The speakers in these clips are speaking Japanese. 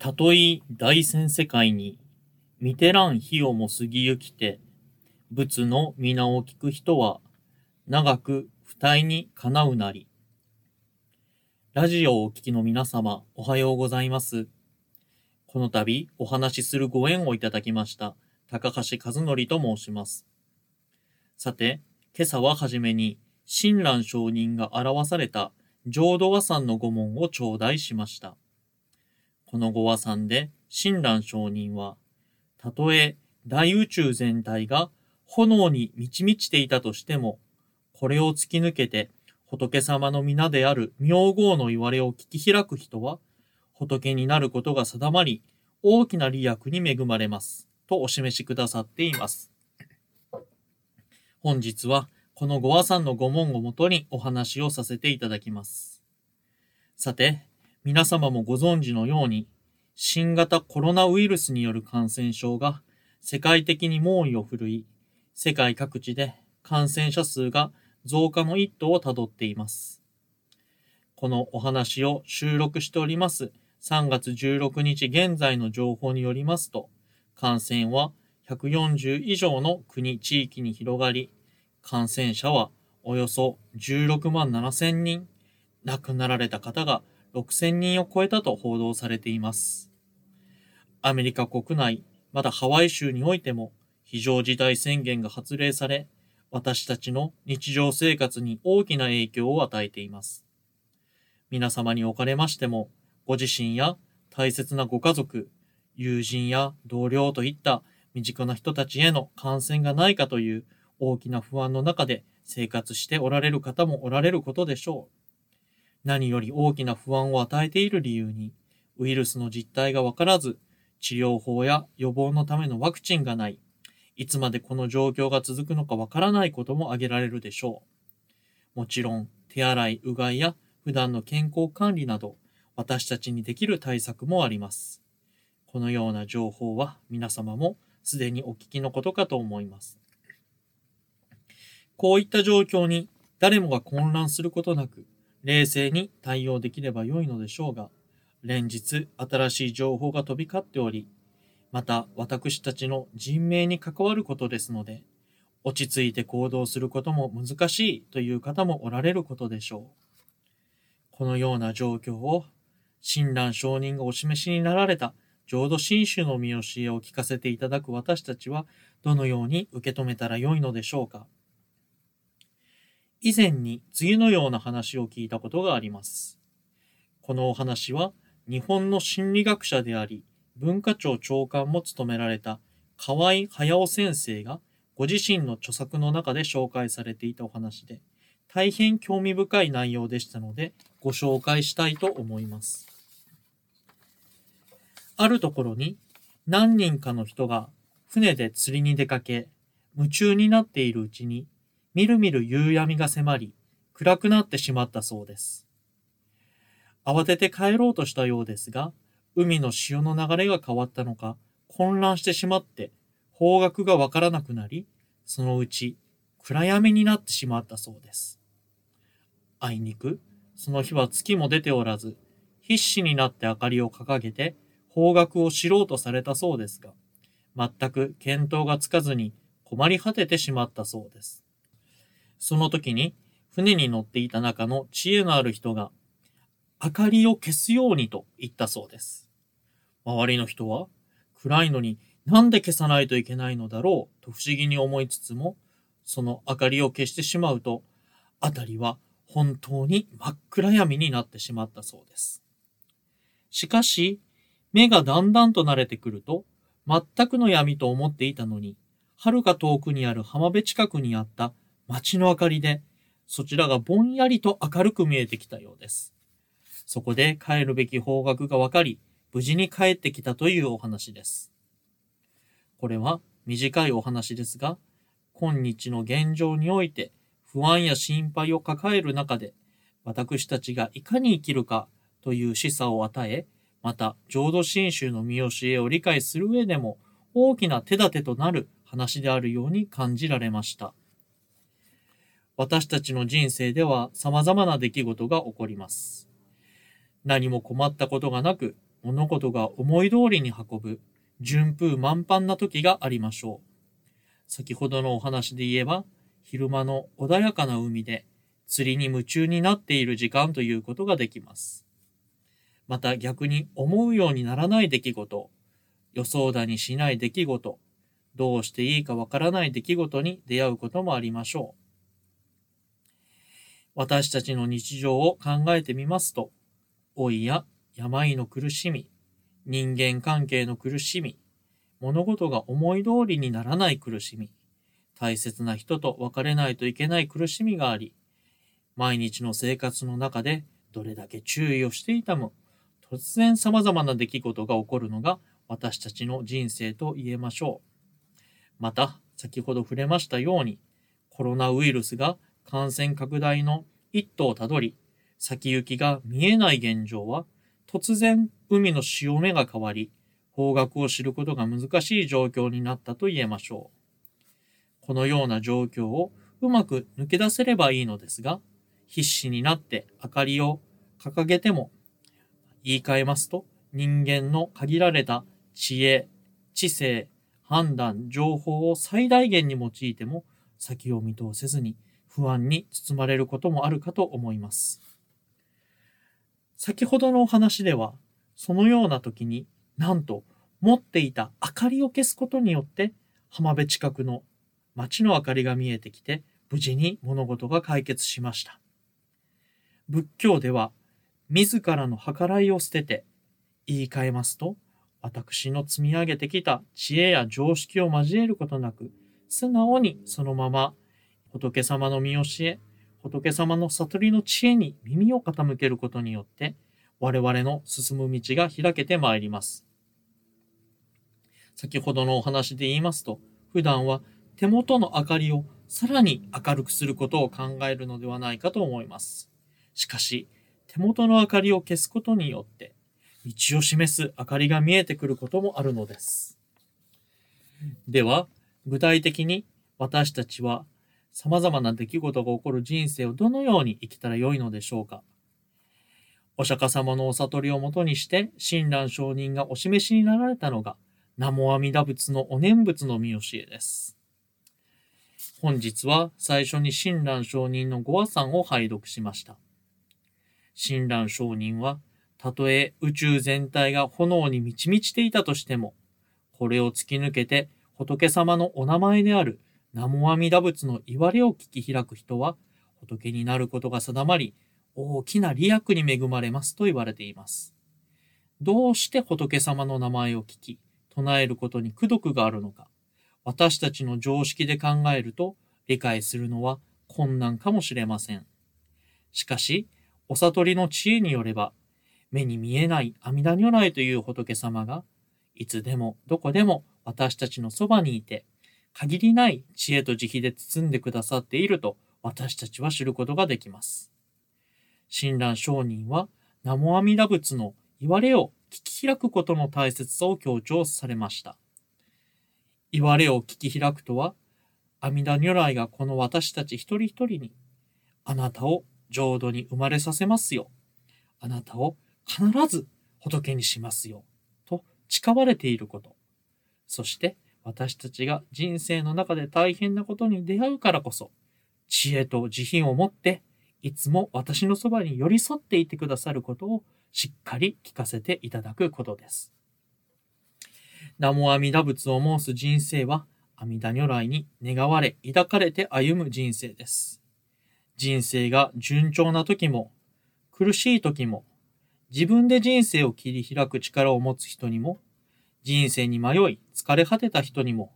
たとえ大戦世界に、見てらん日をも過ぎゆきて、仏の皆を聞く人は、長く不体にかなうなり。ラジオをお聞きの皆様、おはようございます。この度、お話しするご縁をいただきました、高橋和則と申します。さて、今朝ははじめに、親鸞上人が表された浄土和山の御門を頂戴しました。この御和山で親鸞上人は、たとえ大宇宙全体が炎に満ち満ちていたとしても、これを突き抜けて仏様の皆である妙号の言われを聞き開く人は、仏になることが定まり、大きな利益に恵まれます。とお示しくださっています。本日は、このご和さんのご門をもとにお話をさせていただきます。さて、皆様もご存知のように、新型コロナウイルスによる感染症が世界的に猛威を振るい、世界各地で感染者数が増加の一途をたどっています。このお話を収録しております3月16日現在の情報によりますと、感染は140以上の国、地域に広がり、感染者はおよそ16万7千人、亡くなられた方が6000人を超えたと報道されています。アメリカ国内、またハワイ州においても非常事態宣言が発令され、私たちの日常生活に大きな影響を与えています。皆様におかれましても、ご自身や大切なご家族、友人や同僚といった身近な人たちへの感染がないかという大きな不安の中で生活しておられる方もおられることでしょう。何より大きな不安を与えている理由に、ウイルスの実態がわからず、治療法や予防のためのワクチンがない、いつまでこの状況が続くのかわからないことも挙げられるでしょう。もちろん、手洗い、うがいや普段の健康管理など、私たちにできる対策もあります。このような情報は皆様もすでにお聞きのことかと思います。こういった状況に誰もが混乱することなく、冷静に対応できれば良いのでしょうが、連日新しい情報が飛び交っており、また私たちの人命に関わることですので、落ち着いて行動することも難しいという方もおられることでしょう。このような状況を、親鸞上人がお示しになられた浄土真宗の見教えを聞かせていただく私たちは、どのように受け止めたらよいのでしょうか。以前に次のような話を聞いたことがあります。このお話は日本の心理学者であり、文化庁長官も務められた河合隼先生がご自身の著作の中で紹介されていたお話で、大変興味深い内容でしたので、ご紹介したいと思います。あるところに何人かの人が船で釣りに出かけ、夢中になっているうちにみるみる夕闇が迫り、暗くなってしまったそうです。慌てて帰ろうとしたようですが、海の潮の流れが変わったのか、混乱してしまって、方角がわからなくなり、そのうち暗闇になってしまったそうです。あいにく、その日は月も出ておらず、必死になって明かりを掲げて、方角を知ろうとされたそうですが、全く見当がつかずに困り果ててしまったそうです。その時に船に乗っていた中の知恵のある人が、明かりを消すようにと言ったそうです。周りの人は、暗いのになんで消さないといけないのだろうと不思議に思いつつも、その明かりを消してしまうと、あたりは本当に真っ暗闇になってしまったそうです。しかし、目がだんだんと慣れてくると、全くの闇と思っていたのに、遥か遠くにある浜辺近くにあった街の明かりで、そちらがぼんやりと明るく見えてきたようです。そこで帰るべき方角がわかり、無事に帰ってきたというお話です。これは短いお話ですが、今日の現状において不安や心配を抱える中で、私たちがいかに生きるかという示唆を与え、また浄土真宗の見教えを理解する上でも大きな手立てとなる話であるように感じられました。私たちの人生では様々な出来事が起こります。何も困ったことがなく、物事が思い通りに運ぶ順風満帆な時がありましょう。先ほどのお話で言えば、昼間の穏やかな海で釣りに夢中になっている時間ということができます。また逆に思うようにならない出来事、予想だにしない出来事、どうしていいかわからない出来事に出会うこともありましょう。私たちの日常を考えてみますと、老いや病の苦しみ、人間関係の苦しみ、物事が思い通りにならない苦しみ、大切な人と別れないといけない苦しみがあり、毎日の生活の中でどれだけ注意をしていたも、突然様々な出来事が起こるのが私たちの人生と言えましょう。また、先ほど触れましたように、コロナウイルスが感染拡大の一途をたどり、先行きが見えない現状は、突然海の潮目が変わり、方角を知ることが難しい状況になったと言えましょう。このような状況をうまく抜け出せればいいのですが、必死になって明かりを掲げても、言い換えますと、人間の限られた知恵、知性、判断、情報を最大限に用いても、先を見通せずに不安に包まれることもあるかと思います。先ほどのお話では、そのような時になんと持っていた明かりを消すことによって浜辺近くの街の明かりが見えてきて無事に物事が解決しました。仏教では自らの計らいを捨てて言い換えますと私の積み上げてきた知恵や常識を交えることなく素直にそのまま仏様の見教え、仏様の悟りの知恵に耳を傾けることによって我々の進む道が開けてまいります。先ほどのお話で言いますと、普段は手元の明かりをさらに明るくすることを考えるのではないかと思います。しかし、手元の明かりを消すことによって、道を示す明かりが見えてくることもあるのです。では、具体的に私たちは様々な出来事が起こる人生をどのように生きたらよいのでしょうかお釈迦様のお悟りをもとにして、親鸞上人がお示しになられたのが、南無阿弥陀仏のお念仏の見教えです。本日は最初に親鸞上人のご和算を拝読しました。親鸞上人は、たとえ宇宙全体が炎に満ち満ちていたとしても、これを突き抜けて仏様のお名前である南無阿弥陀仏の言われを聞き開く人は、仏になることが定まり、大きな利益に恵まれますと言われています。どうして仏様の名前を聞き、唱えることに功徳があるのか、私たちの常識で考えると理解するのは困難かもしれません。しかし、お悟りの知恵によれば、目に見えない阿弥陀如来という仏様が、いつでもどこでも私たちのそばにいて、限りない知恵と慈悲で包んでくださっていると私たちは知ることができます。親鸞上人は、南無阿弥陀仏の言われを聞き開くことの大切さを強調されました。言われを聞き開くとは、阿弥陀如来がこの私たち一人一人に、あなたを浄土に生まれさせますよ。あなたを必ず仏にしますよ。と誓われていること。そして私たちが人生の中で大変なことに出会うからこそ、知恵と慈悲を持っていつも私のそばに寄り添っていてくださることをしっかり聞かせていただくことです。南無阿弥陀仏を申す人生は、阿弥陀如来に願われ、抱かれて歩む人生です。人生が順調な時も、苦しい時も、自分で人生を切り開く力を持つ人にも、人生に迷い疲れ果てた人にも、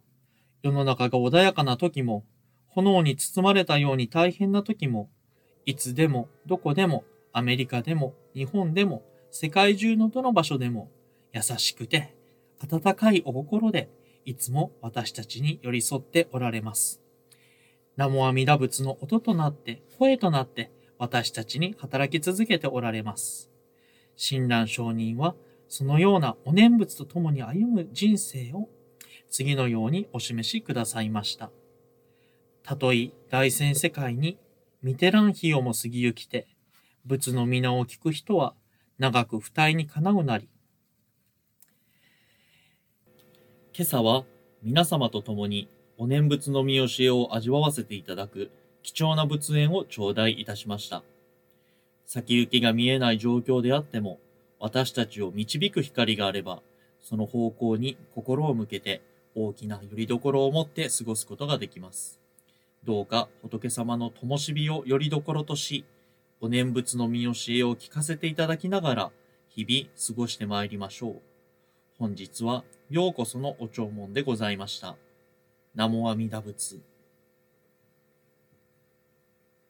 世の中が穏やかな時も、炎に包まれたように大変な時も、いつでも、どこでも、アメリカでも、日本でも、世界中のどの場所でも、優しくて、温かいお心で、いつも私たちに寄り添っておられます。南無阿弥陀仏の音となって、声となって、私たちに働き続けておられます。親鸞上人は、そのようなお念仏と共に歩む人生を、次のようにお示しくださいました。たとえ大戦世界に見てらん日をも過ぎゆきて、仏の皆を聞く人は、長く不体にかなうなり、今朝は皆様と共にお念仏の見教えを味わわせていただく貴重な仏縁を頂戴いたしました。先行きが見えない状況であっても、私たちを導く光があれば、その方向に心を向けて大きな拠り所を持って過ごすことができます。どうか仏様の灯火を拠り所とし、お念仏の見教えを聞かせていただきながら、日々過ごしてまいりましょう。本日はようこそのお弔問でございました。南無阿弥陀仏。